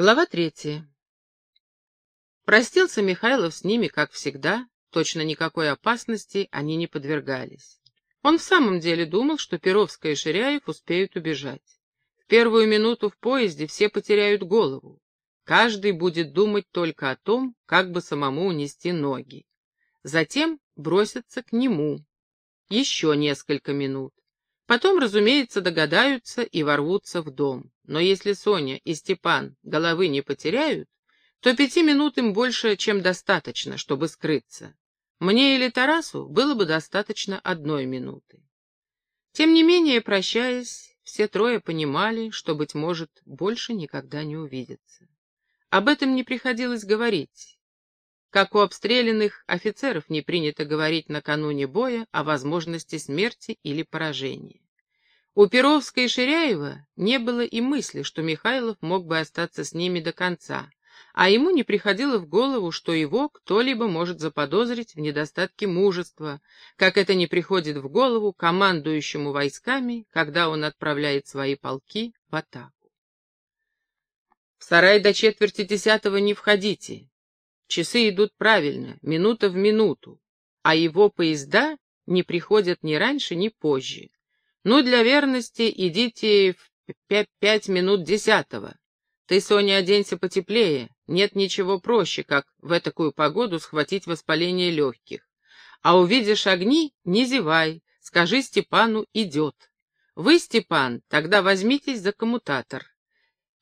Глава третья. Простился Михайлов с ними, как всегда, точно никакой опасности они не подвергались. Он в самом деле думал, что Перовская и Ширяев успеют убежать. В первую минуту в поезде все потеряют голову. Каждый будет думать только о том, как бы самому унести ноги. Затем бросятся к нему. Еще несколько минут. Потом, разумеется, догадаются и ворвутся в дом. Но если Соня и Степан головы не потеряют, то пяти минут им больше, чем достаточно, чтобы скрыться. Мне или Тарасу было бы достаточно одной минуты. Тем не менее, прощаясь, все трое понимали, что, быть может, больше никогда не увидятся. Об этом не приходилось говорить. Как у обстрелянных офицеров не принято говорить накануне боя о возможности смерти или поражения. У Перовска и Ширяева не было и мысли, что Михайлов мог бы остаться с ними до конца, а ему не приходило в голову, что его кто-либо может заподозрить в недостатке мужества, как это не приходит в голову командующему войсками, когда он отправляет свои полки в атаку. В сарай до четверти десятого не входите. Часы идут правильно, минута в минуту, а его поезда не приходят ни раньше, ни позже. Ну, для верности идите в пять минут десятого. Ты, Соня, оденься потеплее. Нет ничего проще, как в такую погоду схватить воспаление легких. А увидишь огни, не зевай, скажи Степану «идет». Вы, Степан, тогда возьмитесь за коммутатор.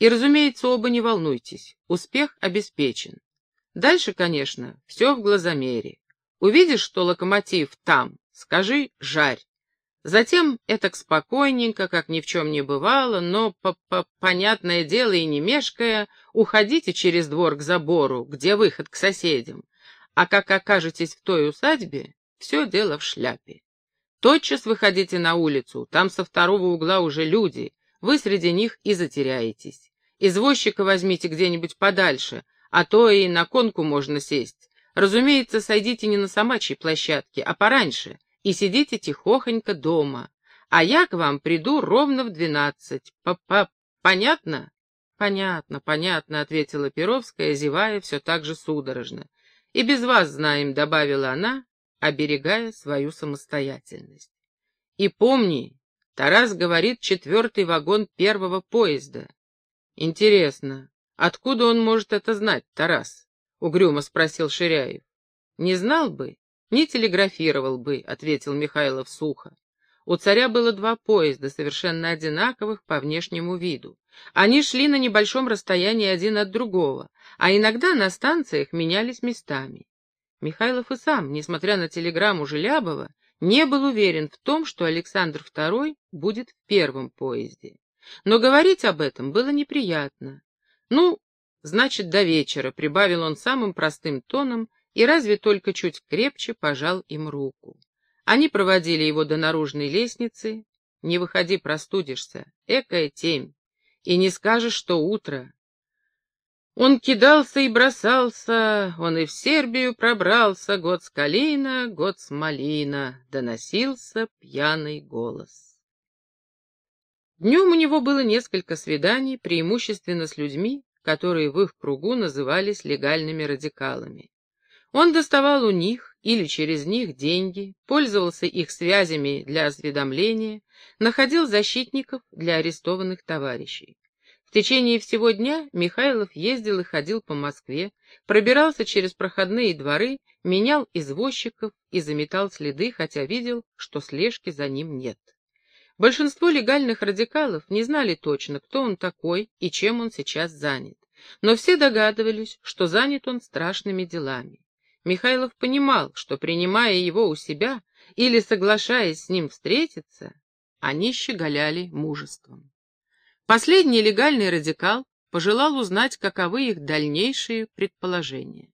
И, разумеется, оба не волнуйтесь, успех обеспечен. Дальше, конечно, все в глазомере. Увидишь, что локомотив там, скажи «жарь». Затем этак спокойненько, как ни в чем не бывало, но, по -по понятное дело и не мешкая, уходите через двор к забору, где выход к соседям. А как окажетесь в той усадьбе, все дело в шляпе. Тотчас выходите на улицу, там со второго угла уже люди, вы среди них и затеряетесь. Извозчика возьмите где-нибудь подальше, а то и на конку можно сесть. Разумеется, сойдите не на самачьей площадке, а пораньше — и сидите тихохонько дома, а я к вам приду ровно в двенадцать. П -п Понятно? Понятно, понятно, ответила Перовская, зевая все так же судорожно. И без вас знаем, добавила она, оберегая свою самостоятельность. И помни, Тарас говорит четвертый вагон первого поезда. Интересно, откуда он может это знать, Тарас? Угрюмо спросил Ширяев. Не знал бы, «Не телеграфировал бы», — ответил Михайлов сухо. У царя было два поезда, совершенно одинаковых по внешнему виду. Они шли на небольшом расстоянии один от другого, а иногда на станциях менялись местами. Михайлов и сам, несмотря на телеграмму Желябова, не был уверен в том, что Александр II будет в первом поезде. Но говорить об этом было неприятно. «Ну, значит, до вечера», — прибавил он самым простым тоном и разве только чуть крепче пожал им руку. Они проводили его до наружной лестницы. Не выходи, простудишься. Экая темь. И не скажешь, что утро. Он кидался и бросался, он и в Сербию пробрался, год с калина, год с малина, доносился пьяный голос. Днем у него было несколько свиданий, преимущественно с людьми, которые в их кругу назывались легальными радикалами. Он доставал у них или через них деньги, пользовался их связями для осведомления, находил защитников для арестованных товарищей. В течение всего дня Михайлов ездил и ходил по Москве, пробирался через проходные дворы, менял извозчиков и заметал следы, хотя видел, что слежки за ним нет. Большинство легальных радикалов не знали точно, кто он такой и чем он сейчас занят. Но все догадывались, что занят он страшными делами. Михайлов понимал, что, принимая его у себя или соглашаясь с ним встретиться, они щеголяли мужеством. Последний легальный радикал пожелал узнать, каковы их дальнейшие предположения.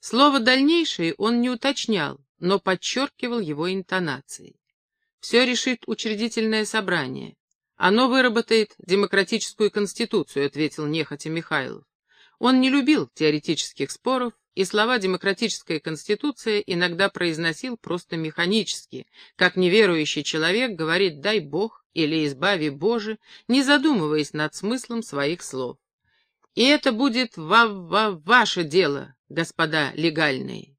Слово «дальнейшие» он не уточнял, но подчеркивал его интонацией. Все решит учредительное собрание. Оно выработает демократическую конституцию, ответил нехотя Михайлов. Он не любил теоретических споров, и слова «демократическая конституция» иногда произносил просто механически, как неверующий человек говорит «дай Бог» или «избави Боже», не задумываясь над смыслом своих слов. И это будет ва ва ваше дело, господа легальные.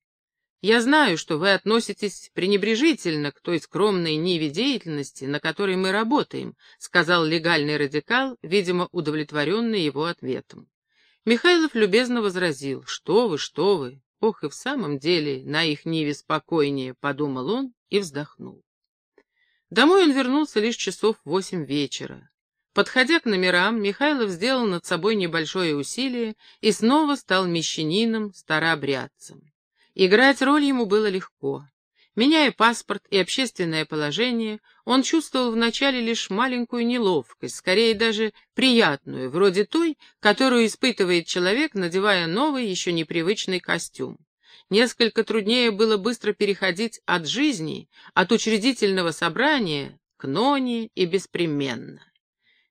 Я знаю, что вы относитесь пренебрежительно к той скромной ниве деятельности, на которой мы работаем, сказал легальный радикал, видимо, удовлетворенный его ответом. Михайлов любезно возразил, что вы, что вы, ох и в самом деле на их ниве спокойнее, подумал он и вздохнул. Домой он вернулся лишь часов восемь вечера. Подходя к номерам, Михайлов сделал над собой небольшое усилие и снова стал мещанином, старообрядцем. Играть роль ему было легко. Меняя паспорт и общественное положение, он чувствовал вначале лишь маленькую неловкость, скорее даже приятную, вроде той, которую испытывает человек, надевая новый, еще непривычный костюм. Несколько труднее было быстро переходить от жизни, от учредительного собрания к ноне и беспременно.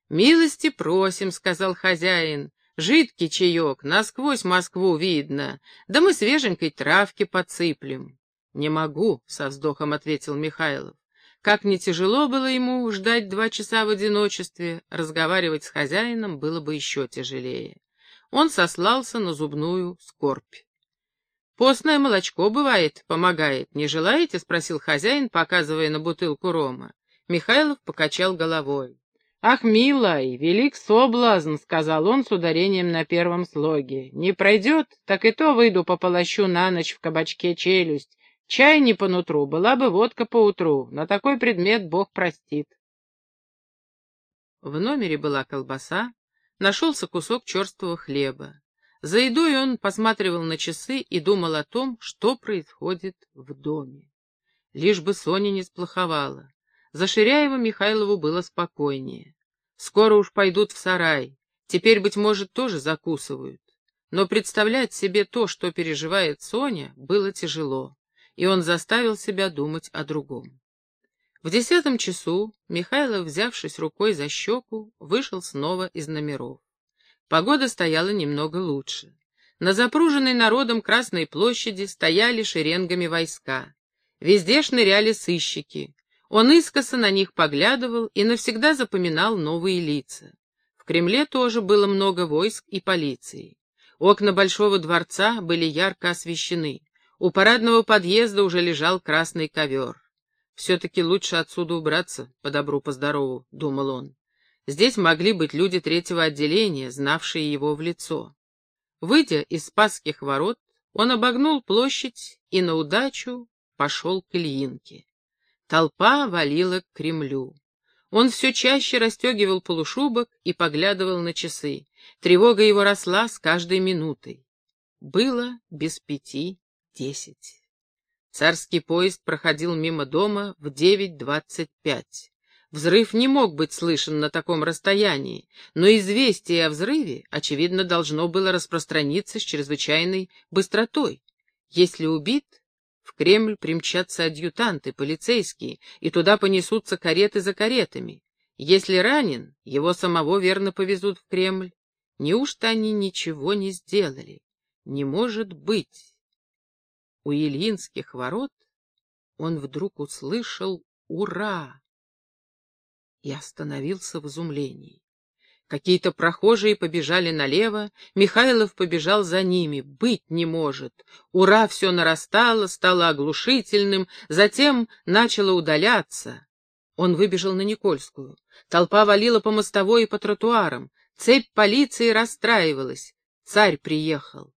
«Милости просим», — сказал хозяин. «Жидкий чаек, насквозь Москву видно, да мы свеженькой травки подсыплем». «Не могу», — со вздохом ответил Михайлов. Как не тяжело было ему ждать два часа в одиночестве, разговаривать с хозяином было бы еще тяжелее. Он сослался на зубную скорбь. «Постное молочко, бывает, помогает. Не желаете?» — спросил хозяин, показывая на бутылку рома. Михайлов покачал головой. «Ах, милай, велик соблазн», — сказал он с ударением на первом слоге. «Не пройдет, так и то выйду пополощу на ночь в кабачке челюсть. Чай не по нутру, была бы водка по утру. На такой предмет Бог простит». В номере была колбаса, нашелся кусок черствого хлеба. За едой он посматривал на часы и думал о том, что происходит в доме. Лишь бы Соня не сплоховала. За Ширяева Михайлову было спокойнее. Скоро уж пойдут в сарай. Теперь, быть может, тоже закусывают. Но представлять себе то, что переживает Соня, было тяжело, и он заставил себя думать о другом. В десятом часу Михайлов, взявшись рукой за щеку, вышел снова из номеров. Погода стояла немного лучше. На запруженной народом Красной площади стояли шеренгами войска. Везде шныряли сыщики. Он искоса на них поглядывал и навсегда запоминал новые лица. В Кремле тоже было много войск и полиции. Окна Большого дворца были ярко освещены. У парадного подъезда уже лежал красный ковер. «Все-таки лучше отсюда убраться, по добру, по здорову», — думал он. Здесь могли быть люди третьего отделения, знавшие его в лицо. Выйдя из Спасских ворот, он обогнул площадь и на удачу пошел к Ильинке. Толпа валила к Кремлю. Он все чаще расстегивал полушубок и поглядывал на часы. Тревога его росла с каждой минутой. Было без пяти десять. Царский поезд проходил мимо дома в девять двадцать пять. Взрыв не мог быть слышен на таком расстоянии, но известие о взрыве, очевидно, должно было распространиться с чрезвычайной быстротой. Если убит, в Кремль примчатся адъютанты, полицейские, и туда понесутся кареты за каретами. Если ранен, его самого верно повезут в Кремль. Неужто они ничего не сделали? Не может быть. У Ильинских ворот он вдруг услышал «Ура!» и остановился в изумлении. Какие-то прохожие побежали налево, Михайлов побежал за ними. Быть не может. Ура все нарастало, стало оглушительным, затем начало удаляться. Он выбежал на Никольскую. Толпа валила по мостовой и по тротуарам. Цепь полиции расстраивалась. Царь приехал.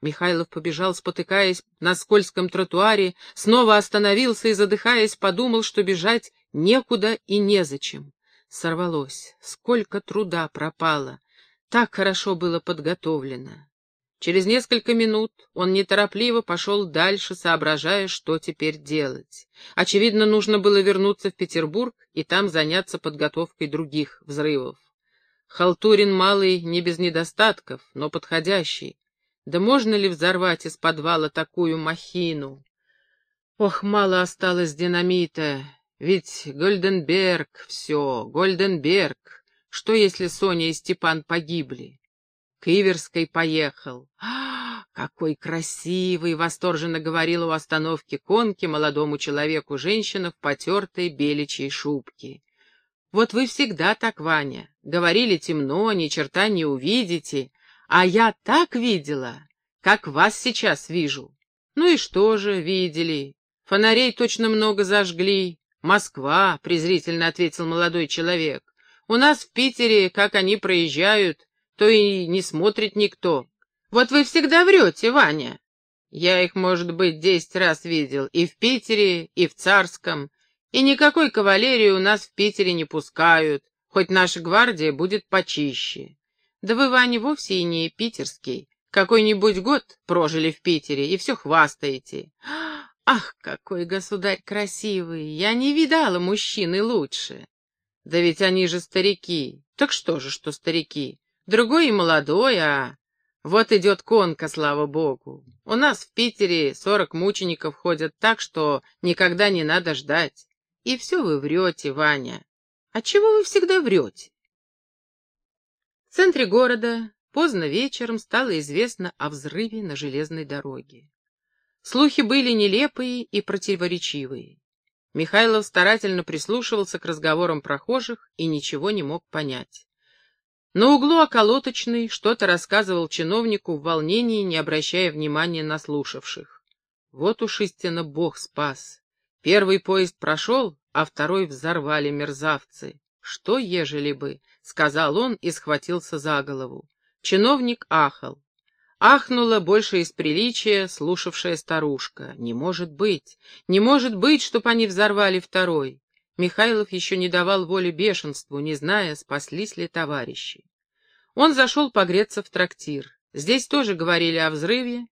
Михайлов побежал, спотыкаясь на скользком тротуаре, снова остановился и, задыхаясь, подумал, что бежать некуда и незачем. Сорвалось. Сколько труда пропало. Так хорошо было подготовлено. Через несколько минут он неторопливо пошел дальше, соображая, что теперь делать. Очевидно, нужно было вернуться в Петербург и там заняться подготовкой других взрывов. Халтурин малый не без недостатков, но подходящий. Да можно ли взорвать из подвала такую махину? Ох, мало осталось динамита. Ведь Гольденберг, все, Гольденберг. Что, если Соня и Степан погибли? К Иверской поехал. А, какой красивый! Восторженно говорила у остановки конки молодому человеку женщина в потертой беличьей шубке. Вот вы всегда так, Ваня. Говорили темно, ни черта не увидите. А я так видела, как вас сейчас вижу. Ну и что же, видели? Фонарей точно много зажгли. Москва, презрительно ответил молодой человек. У нас в Питере, как они проезжают, то и не смотрит никто. Вот вы всегда врете, Ваня. Я их, может быть, десять раз видел и в Питере, и в Царском, и никакой кавалерии у нас в Питере не пускают, хоть наша гвардия будет почище. Да вы, Ваня, вовсе и не питерский. Какой-нибудь год прожили в Питере и все хвастаете. Ах, какой государь красивый! Я не видала мужчины лучше. Да ведь они же старики. Так что же, что старики? Другой и молодой, а... Вот идет конка, слава богу. У нас в Питере сорок мучеников ходят так, что никогда не надо ждать. И все вы врете, Ваня. А чего вы всегда врете? В центре города поздно вечером стало известно о взрыве на железной дороге. Слухи были нелепые и противоречивые. Михайлов старательно прислушивался к разговорам прохожих и ничего не мог понять. На углу околоточный что-то рассказывал чиновнику в волнении, не обращая внимания на слушавших. Вот уж истинно Бог спас. Первый поезд прошел, а второй взорвали мерзавцы. Что ежели бы, — сказал он и схватился за голову. Чиновник ахал. Ахнула больше из приличия слушавшая старушка. Не может быть, не может быть, чтоб они взорвали второй. Михайлов еще не давал воли бешенству, не зная, спаслись ли товарищи. Он зашел погреться в трактир. Здесь тоже говорили о взрыве,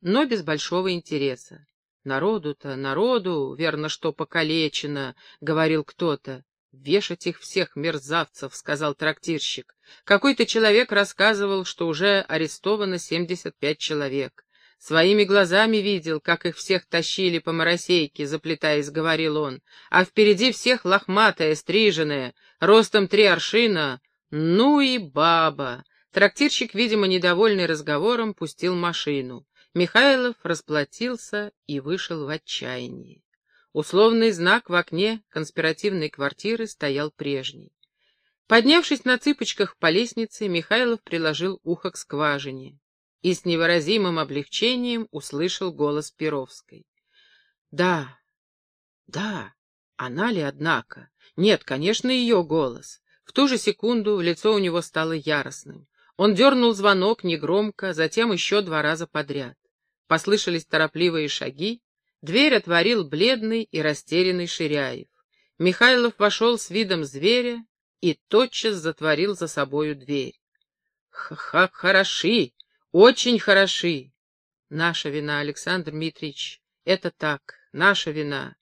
но без большого интереса. Народу-то, народу, верно, что покалечено, — говорил кто-то. «Вешать их всех, мерзавцев», — сказал трактирщик. Какой-то человек рассказывал, что уже арестовано семьдесят пять человек. Своими глазами видел, как их всех тащили по моросейке, заплетаясь, говорил он, а впереди всех лохматая, стриженная, ростом три аршина. Ну и баба! Трактирщик, видимо, недовольный разговором, пустил машину. Михайлов расплатился и вышел в отчаянии. Условный знак в окне конспиративной квартиры стоял прежний. Поднявшись на цыпочках по лестнице, Михайлов приложил ухо к скважине и с невыразимым облегчением услышал голос Перовской. «Да, да, она ли, однако? Нет, конечно, ее голос». В ту же секунду лицо у него стало яростным. Он дернул звонок негромко, затем еще два раза подряд. Послышались торопливые шаги. Дверь отворил бледный и растерянный Ширяев. Михайлов вошел с видом зверя и тотчас затворил за собою дверь. «Ха-ха, хороши! Очень хороши. Наша вина, Александр Дмитриевич. Это так, наша вина.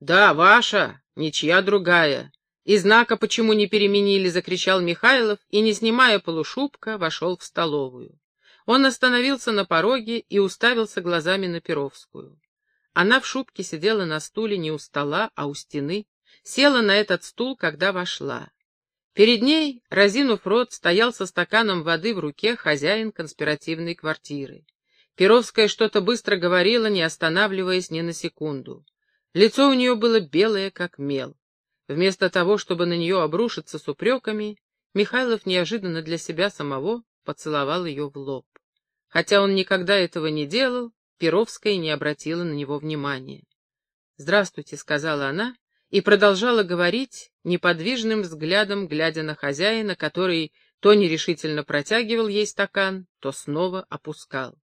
Да, ваша, ничья другая. И знака почему не переменили, закричал Михайлов и, не снимая полушубка, вошел в столовую. Он остановился на пороге и уставился глазами на Перовскую. Она в шубке сидела на стуле не у стола, а у стены, села на этот стул, когда вошла. Перед ней, разинув рот, стоял со стаканом воды в руке хозяин конспиративной квартиры. Перовская что-то быстро говорила, не останавливаясь ни на секунду. Лицо у нее было белое, как мел. Вместо того, чтобы на нее обрушиться с упреками, Михайлов неожиданно для себя самого поцеловал ее в лоб. Хотя он никогда этого не делал, Перовская не обратила на него внимания. «Здравствуйте», — сказала она, и продолжала говорить, неподвижным взглядом глядя на хозяина, который то нерешительно протягивал ей стакан, то снова опускал.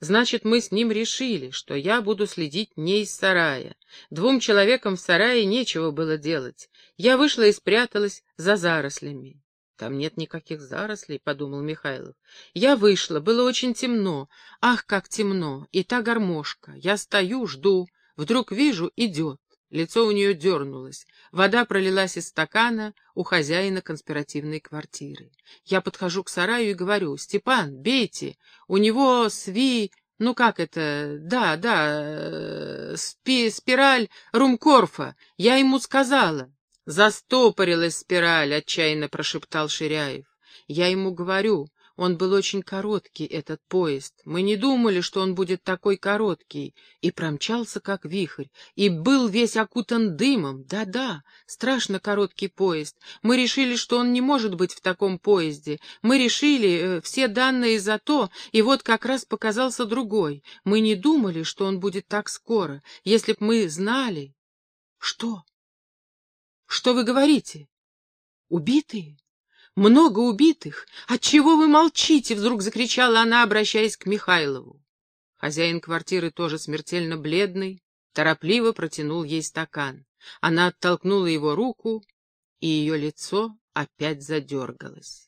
Значит, мы с ним решили, что я буду следить не из сарая. Двум человекам в сарае нечего было делать. Я вышла и спряталась за зарослями. Там нет никаких зарослей, — подумал Михайлов. Я вышла, было очень темно. Ах, как темно! И та гармошка. Я стою, жду. Вдруг вижу, идет. Лицо у нее дернулось. Вода пролилась из стакана у хозяина конспиративной квартиры. Я подхожу к сараю и говорю, «Степан, бейте! У него сви... Ну как это? Да, да, э, спи... спираль румкорфа. Я ему сказала». «Застопорилась спираль», — отчаянно прошептал Ширяев. «Я ему говорю, Он был очень короткий, этот поезд. Мы не думали, что он будет такой короткий. И промчался, как вихрь. И был весь окутан дымом. Да-да, страшно короткий поезд. Мы решили, что он не может быть в таком поезде. Мы решили э, все данные за то, и вот как раз показался другой. Мы не думали, что он будет так скоро. Если б мы знали... Что? Что вы говорите? Убитые? Много убитых? Отчего вы молчите? Вдруг закричала она, обращаясь к Михайлову. Хозяин квартиры, тоже смертельно бледный, торопливо протянул ей стакан. Она оттолкнула его руку, и ее лицо опять задергалось.